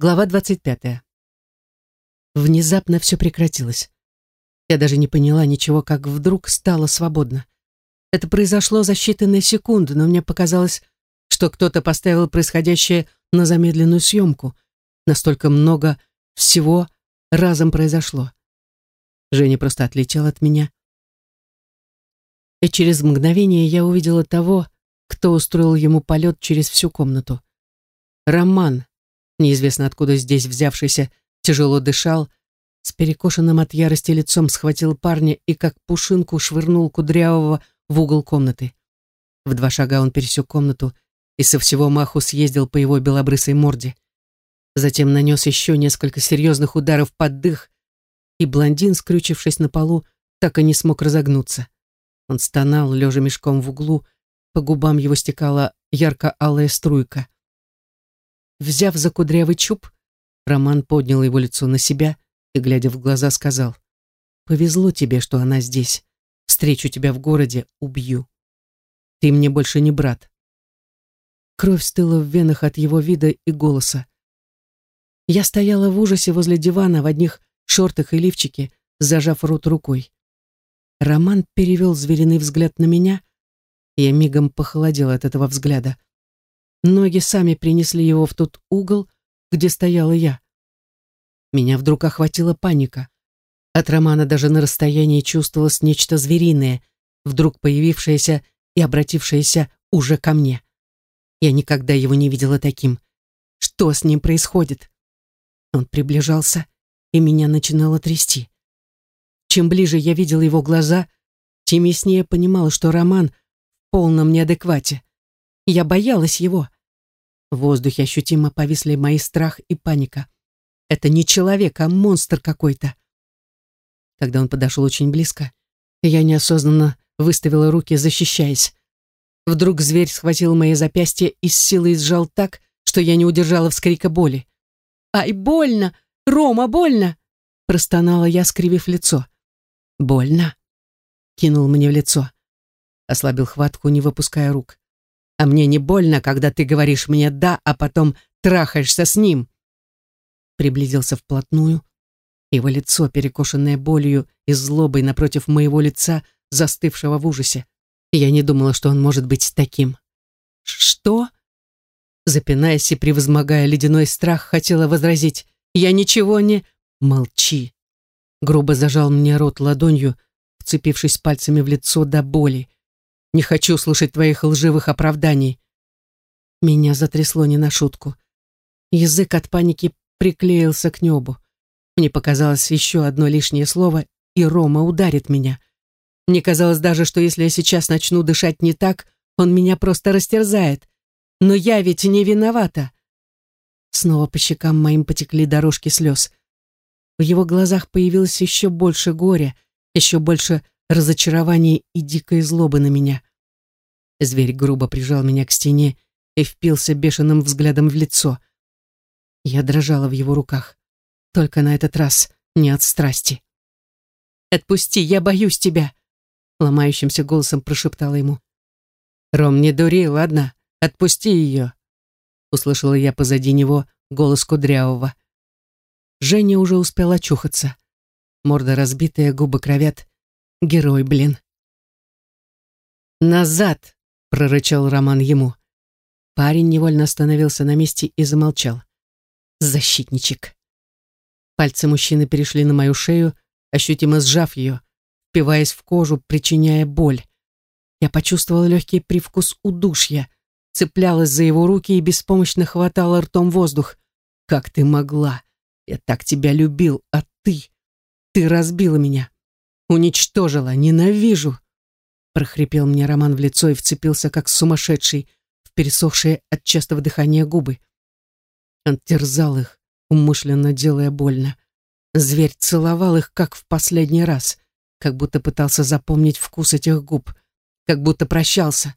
Глава 25. Внезапно все прекратилось. Я даже не поняла ничего, как вдруг стало свободно. Это произошло за считанные секунды, но мне показалось, что кто-то поставил происходящее на замедленную съемку. Настолько много всего разом произошло. Женя просто отлетел от меня. И через мгновение я увидела того, кто устроил ему полет через всю комнату. Роман, неизвестно откуда здесь взявшийся, тяжело дышал, с перекошенным от ярости лицом схватил парня и как пушинку швырнул кудрявого в угол комнаты. В два шага он пересек комнату и со всего маху съездил по его белобрысой морде. Затем нанес еще несколько серьезных ударов под дых, и блондин, скрючившись на полу, так и не смог разогнуться. Он стонал, лежа мешком в углу, по губам его стекала ярко-алая струйка. Взяв за кудрявый чуб, Роман поднял его лицо на себя и, глядя в глаза, сказал, «Повезло тебе, что она здесь. Встречу тебя в городе, убью. Ты мне больше не брат». Кровь стыла в венах от его вида и голоса. Я стояла в ужасе возле дивана в одних шортах и лифчике, зажав рот рукой. Роман перевел звериный взгляд на меня, и я мигом похолодела от этого взгляда. Ноги сами принесли его в тот угол, где стояла я. Меня вдруг охватила паника. От Романа даже на расстоянии чувствовалось нечто звериное, вдруг появившееся и обратившееся уже ко мне. Я никогда его не видела таким. Что с ним происходит? Он приближался, и меня начинало трясти. Чем ближе я видела его глаза, тем яснее понимала, что Роман в полном неадеквате. Я боялась его. В воздухе ощутимо повисли мои страх и паника. Это не человек, а монстр какой-то. Когда он подошел очень близко, я неосознанно выставила руки, защищаясь. Вдруг зверь схватил мои запястья и с силой сжал так, что я не удержала вскрика боли. «Ай, больно! Рома, больно!» Простонала я, скривив лицо. «Больно?» Кинул мне в лицо. Ослабил хватку, не выпуская рук. А мне не больно, когда ты говоришь мне «да», а потом трахаешься с ним. Приблизился вплотную. Его лицо, перекошенное болью и злобой напротив моего лица, застывшего в ужасе. Я не думала, что он может быть таким. «Что?» Запинаясь и превозмогая ледяной страх, хотела возразить. «Я ничего не...» «Молчи!» Грубо зажал мне рот ладонью, вцепившись пальцами в лицо до боли. Не хочу слушать твоих лживых оправданий. Меня затрясло не на шутку. Язык от паники приклеился к небу. Мне показалось еще одно лишнее слово, и Рома ударит меня. Мне казалось даже, что если я сейчас начну дышать не так, он меня просто растерзает. Но я ведь не виновата. Снова по щекам моим потекли дорожки слез. В его глазах появилось еще больше горя, еще больше разочарования и дикой злобы на меня. Зверь грубо прижал меня к стене и впился бешеным взглядом в лицо. Я дрожала в его руках. Только на этот раз не от страсти. «Отпусти, я боюсь тебя!» Ломающимся голосом прошептала ему. «Ром, не дури, ладно? Отпусти ее!» Услышала я позади него голос Кудрявого. Женя уже успела очухаться. Морда разбитая, губы кровят. Герой, блин. «Назад!» — прорычал Роман ему. Парень невольно остановился на месте и замолчал. «Защитничек!» Пальцы мужчины перешли на мою шею, ощутимо сжав ее, впиваясь в кожу, причиняя боль. Я почувствовала легкий привкус удушья, цеплялась за его руки и беспомощно хватала ртом воздух. «Как ты могла? Я так тебя любил, а ты...» Ты разбила меня. Уничтожила. Ненавижу. Прохрипел мне Роман в лицо и вцепился, как сумасшедший, в пересохшие от частого дыхания губы. Он терзал их, умышленно делая больно. Зверь целовал их, как в последний раз, как будто пытался запомнить вкус этих губ, как будто прощался.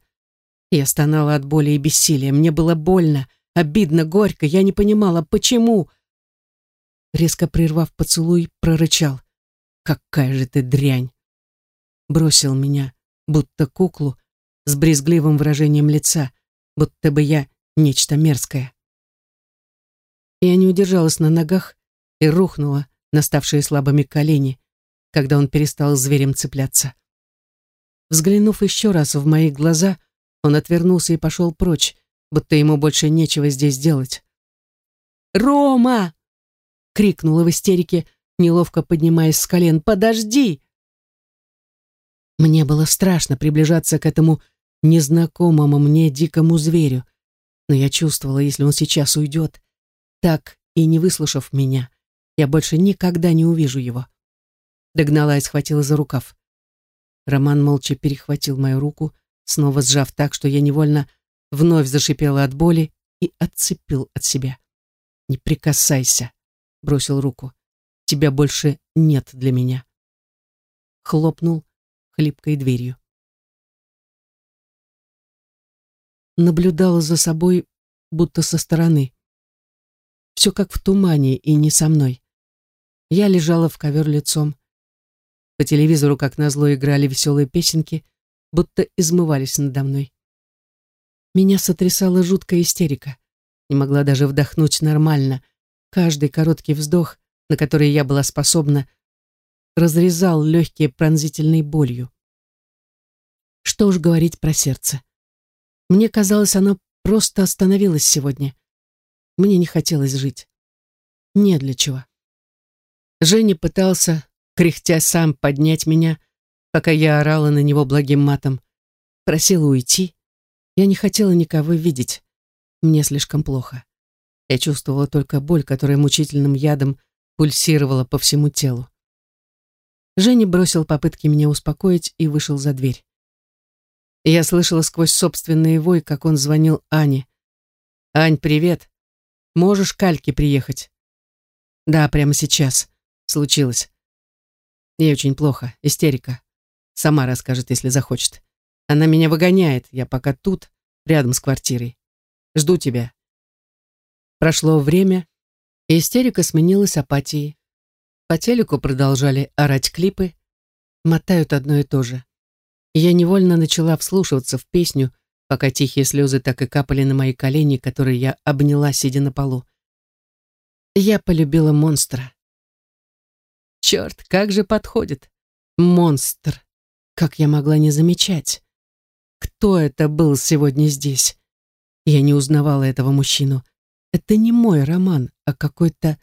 Я стонала от боли и бессилия. Мне было больно, обидно, горько. Я не понимала, почему. Резко прервав поцелуй, прорычал. Какая же ты дрянь! Бросил меня, будто куклу, с брезгливым выражением лица, будто бы я нечто мерзкое. Я не удержалась на ногах и рухнула на ставшие слабыми колени, когда он перестал зверем цепляться. Взглянув еще раз в мои глаза, он отвернулся и пошел прочь, будто ему больше нечего здесь делать. «Рома!» — крикнула в истерике, неловко поднимаясь с колен. «Подожди!» Мне было страшно приближаться к этому незнакомому мне дикому зверю, но я чувствовала, если он сейчас уйдет, так и не выслушав меня, я больше никогда не увижу его. Догнала и схватила за рукав. Роман молча перехватил мою руку, снова сжав так, что я невольно вновь зашипела от боли и отцепил от себя. «Не прикасайся», — бросил руку. «Тебя больше нет для меня». Хлопнул хлипкой дверью. Наблюдала за собой, будто со стороны. Все как в тумане и не со мной. Я лежала в ковер лицом. По телевизору, как назло, играли веселые песенки, будто измывались надо мной. Меня сотрясала жуткая истерика. Не могла даже вдохнуть нормально. Каждый короткий вздох, на который я была способна, разрезал легкие пронзительной болью. Что уж говорить про сердце. Мне казалось, оно просто остановилось сегодня. Мне не хотелось жить. Не для чего. Женя пытался, кряхтя сам, поднять меня, пока я орала на него благим матом. Просила уйти. Я не хотела никого видеть. Мне слишком плохо. Я чувствовала только боль, которая мучительным ядом пульсировала по всему телу. Женя бросил попытки меня успокоить и вышел за дверь. Я слышала сквозь собственный вой, как он звонил Ане. «Ань, привет. Можешь к Альке приехать?» «Да, прямо сейчас. Случилось. Ей очень плохо. Истерика. Сама расскажет, если захочет. Она меня выгоняет. Я пока тут, рядом с квартирой. Жду тебя». Прошло время, истерика сменилась апатией. По телеку продолжали орать клипы, мотают одно и то же. я невольно начала вслушиваться в песню, пока тихие слезы так и капали на мои колени, которые я обняла, сидя на полу. Я полюбила монстра. Черт, как же подходит. Монстр. Как я могла не замечать? Кто это был сегодня здесь? Я не узнавала этого мужчину. Это не мой роман, а какой-то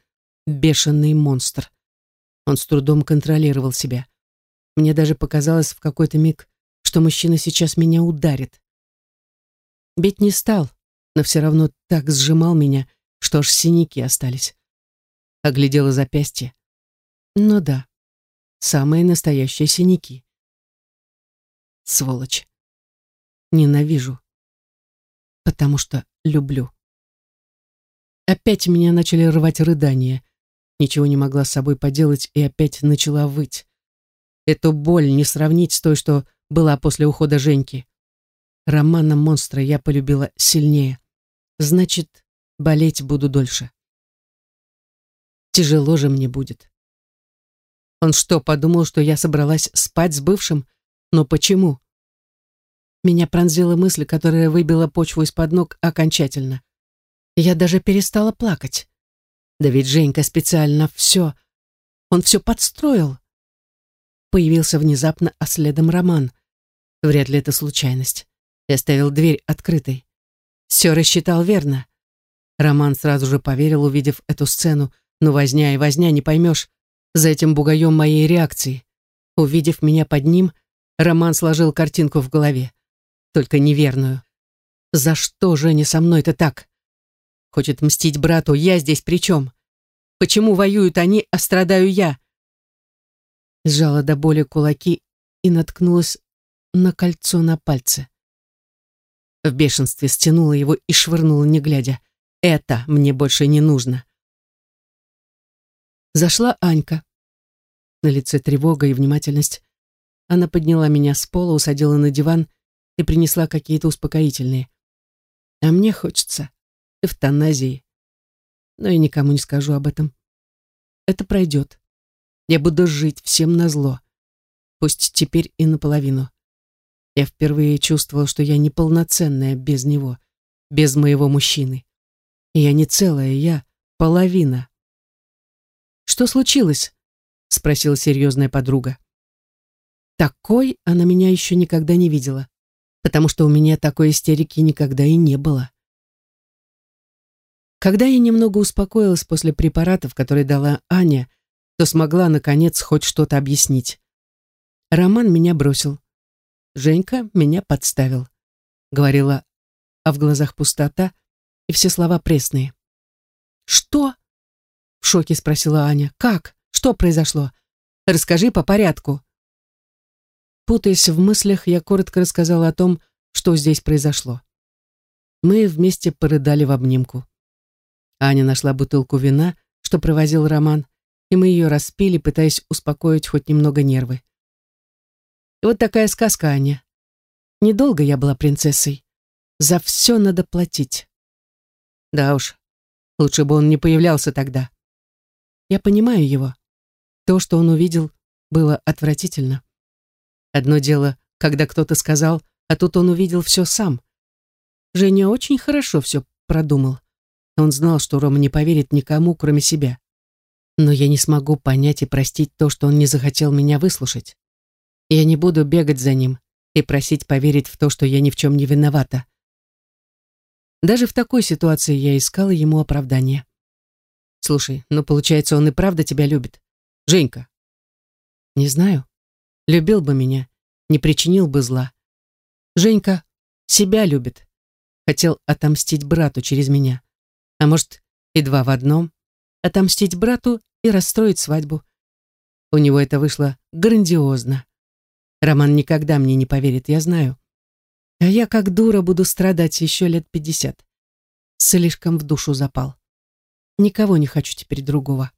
бешеный монстр. Он с трудом контролировал себя. Мне даже показалось в какой-то миг, что мужчина сейчас меня ударит. Бить не стал, но все равно так сжимал меня, что аж синяки остались. Оглядела запястье. Ну да, самые настоящие синяки. Сволочь. Ненавижу. Потому что люблю. Опять меня начали рвать рыдания. Ничего не могла с собой поделать и опять начала выть. Эту боль не сравнить с той, что была после ухода Женьки. Романа монстра я полюбила сильнее. Значит, болеть буду дольше. Тяжело же мне будет. Он что, подумал, что я собралась спать с бывшим? Но почему? Меня пронзила мысль, которая выбила почву из-под ног окончательно. Я даже перестала плакать. Да ведь Женька специально все... Он все подстроил. Появился внезапно, а следом Роман. Вряд ли это случайность. Я оставил дверь открытой. Все рассчитал верно. Роман сразу же поверил, увидев эту сцену, но возня и возня не поймешь за этим бугаем моей реакции. Увидев меня под ним, Роман сложил картинку в голове. Только неверную. За что Женя со мной-то так? Хочет мстить брату, я здесь при чем? Почему воюют они, а страдаю я? Сжала до боли кулаки и наткнулась на кольцо на пальце. В бешенстве стянула его и швырнула, не глядя. Это мне больше не нужно. Зашла Анька. На лице тревога и внимательность. Она подняла меня с пола, усадила на диван и принесла какие-то успокоительные. А мне хочется эвтаназии. Но я никому не скажу об этом. Это пройдет. Я буду жить всем назло. Пусть теперь и наполовину. Я впервые чувствовал, что я неполноценная без него, без моего мужчины. И я не целая, я половина. «Что случилось?» — спросила серьезная подруга. Такой она меня еще никогда не видела, потому что у меня такой истерики никогда и не было. Когда я немного успокоилась после препаратов, которые дала Аня, то смогла, наконец, хоть что-то объяснить. Роман меня бросил. Женька меня подставил. Говорила, а в глазах пустота и все слова пресные. «Что?» — в шоке спросила Аня. «Как? Что произошло? Расскажи по порядку». Путаясь в мыслях, я коротко рассказала о том, что здесь произошло. Мы вместе порыдали в обнимку. Аня нашла бутылку вина, что провозил Роман, и мы ее распили, пытаясь успокоить хоть немного нервы. И вот такая сказка, Аня. Недолго я была принцессой. За все надо платить. Да уж, лучше бы он не появлялся тогда. Я понимаю его. То, что он увидел, было отвратительно. Одно дело, когда кто-то сказал, а тут он увидел все сам. Женя очень хорошо все продумал. Он знал, что Рома не поверит никому, кроме себя. Но я не смогу понять и простить то, что он не захотел меня выслушать. Я не буду бегать за ним и просить поверить в то, что я ни в чем не виновата. Даже в такой ситуации я искала ему оправдание. Слушай, ну получается, он и правда тебя любит. Женька. Не знаю. Любил бы меня, не причинил бы зла. Женька себя любит. Хотел отомстить брату через меня. А может, и два в одном. Отомстить брату и расстроить свадьбу. У него это вышло грандиозно. Роман никогда мне не поверит, я знаю. А я как дура буду страдать еще лет пятьдесят. Слишком в душу запал. Никого не хочу теперь другого.